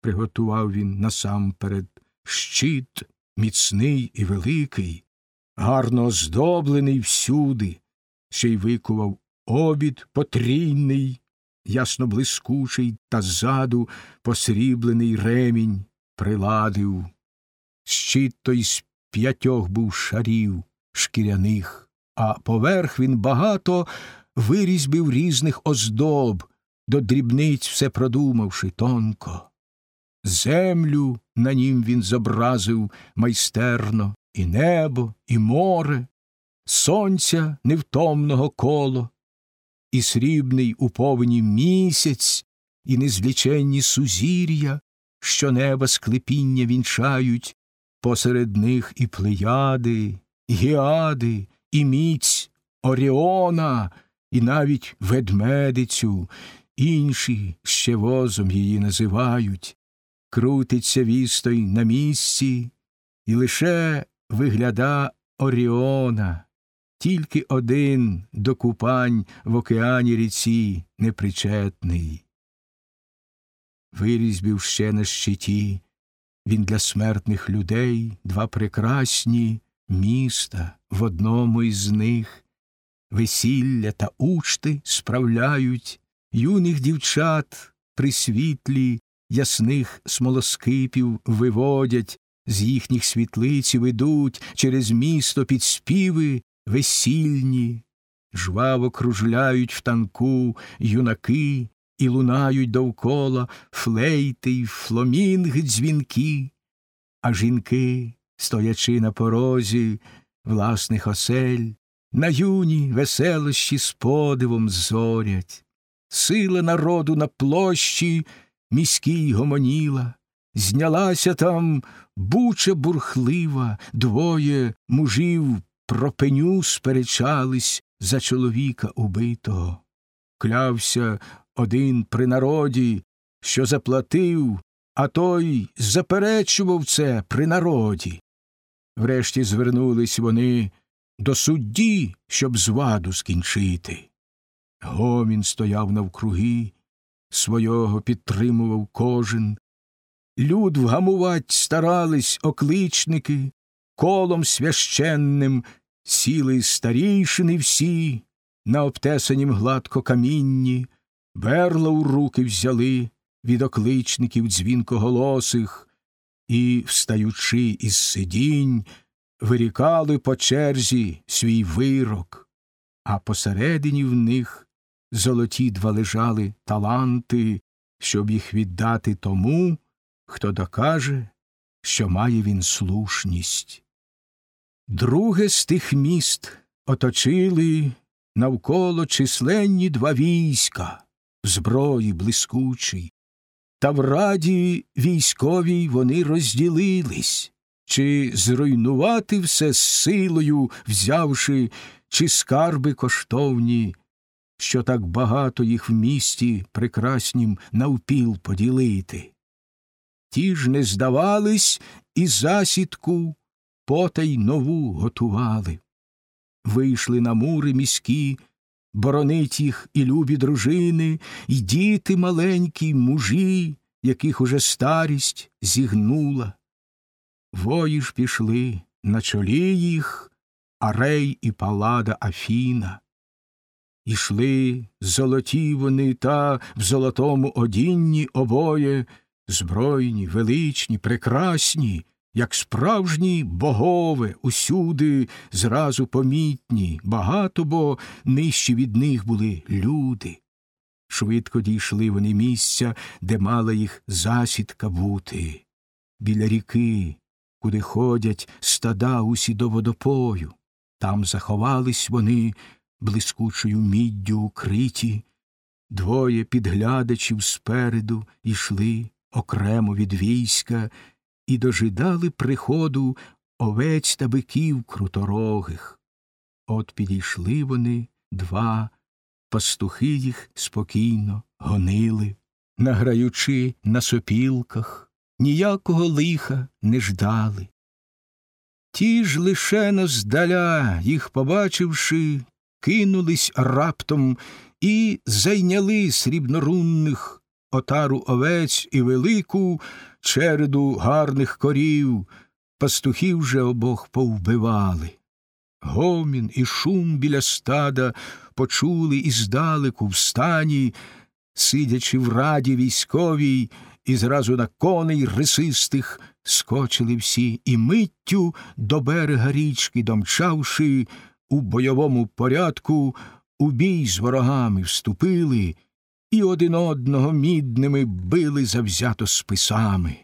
приготував він насамперед щит міцний і великий, гарно оздоблений всюди, ще й викував обід потрійний, ясно блискучий, та ззаду посріблений ремінь приладив. Щит той з п'ятьох був шарів шкіряних, а поверх він багато вирізьбив різних оздоб, до дрібниць все продумавши тонко. Землю на нім він зобразив майстерно, і небо, і море, сонця невтомного коло, і срібний у повені місяць, і незліченні сузір'я, що неба склепіння вінчають, посеред них і плеяди, і гіади, і міць Оріона, і навіть ведмедицю, інші ще возом її називають, крутиться вістой на місці, і лише вигляда Оріона, тільки один до купань в океані ріці непричетний. Вирізбів ще на щиті він для смертних людей два прекрасні міста в одному із них весілля та учти справляють юних дівчат при світлі ясних смолоскипів виводять, з їхніх світлиць ведуть через місто під співи весільні, жваво кружляють в танку юнаки і лунають довкола флейти й фломінги дзвінки, а жінки, стоячи на порозі власних осель, на юні веселощі з подивом зорять. Сила народу на площі міській гомоніла, знялася там буча бурхлива, двоє мужів про пеню сперечались за чоловіка убитого. Клявся один при народі, що заплатив, а той заперечував це при народі. Врешті звернулись вони до судді, щоб зваду скінчити. Гомін стояв навкруги, свого підтримував кожен. Люд вгамувать старались окличники, колом священним сіли старійшини всі, на обтесанім гладко камінні, берла у руки взяли від окличників дзвінкоголосих і, встаючи із сидінь, вирікали по черзі свій вирок, а посередині в них золоті два лежали таланти, щоб їх віддати тому, хто докаже, що має він слушність. Друге з тих міст оточили навколо численні два війська, в зброї блискучій, та в раді військовій вони розділились, чи зруйнувати все з силою, взявши, чи скарби коштовні, що так багато їх в місті прекраснім навпіл поділити. Ті ж не здавались і засідку потай нову готували. Вийшли на мури міські, боронить їх і любі дружини, і діти маленькі, мужі, яких уже старість зігнула. Вої ж пішли на чолі їх Арей і Палада Афіна. Ішли золоті вони та в золотому одінні обоє, збройні, величні, прекрасні, як справжні богове, усюди зразу помітні, багато бо нижчі від них були люди. Швидко дійшли вони місця, де мала їх засідка бути, біля ріки, куди ходять стада усі до водопою. Там заховались вони блискучою міддю укриті, двоє підглядачів спереду йшли окремо від війська і дожидали приходу овець та биків круторогих. От підійшли вони два, пастухи їх спокійно гонили, награючи на сопілках, ніякого лиха не ждали. Ті ж лише наздаля, їх побачивши, кинулись раптом і зайняли срібнорунних отару овець і велику череду гарних корів, пастухів же обох повбивали. Гомін і шум біля стада почули і здалеку в стані, сидячи в раді військовій, і зразу на коней рисистих скочили всі, і миттю до берега річки, домчавши, у бойовому порядку, у бій з ворогами вступили і один одного мідними били завзято списами.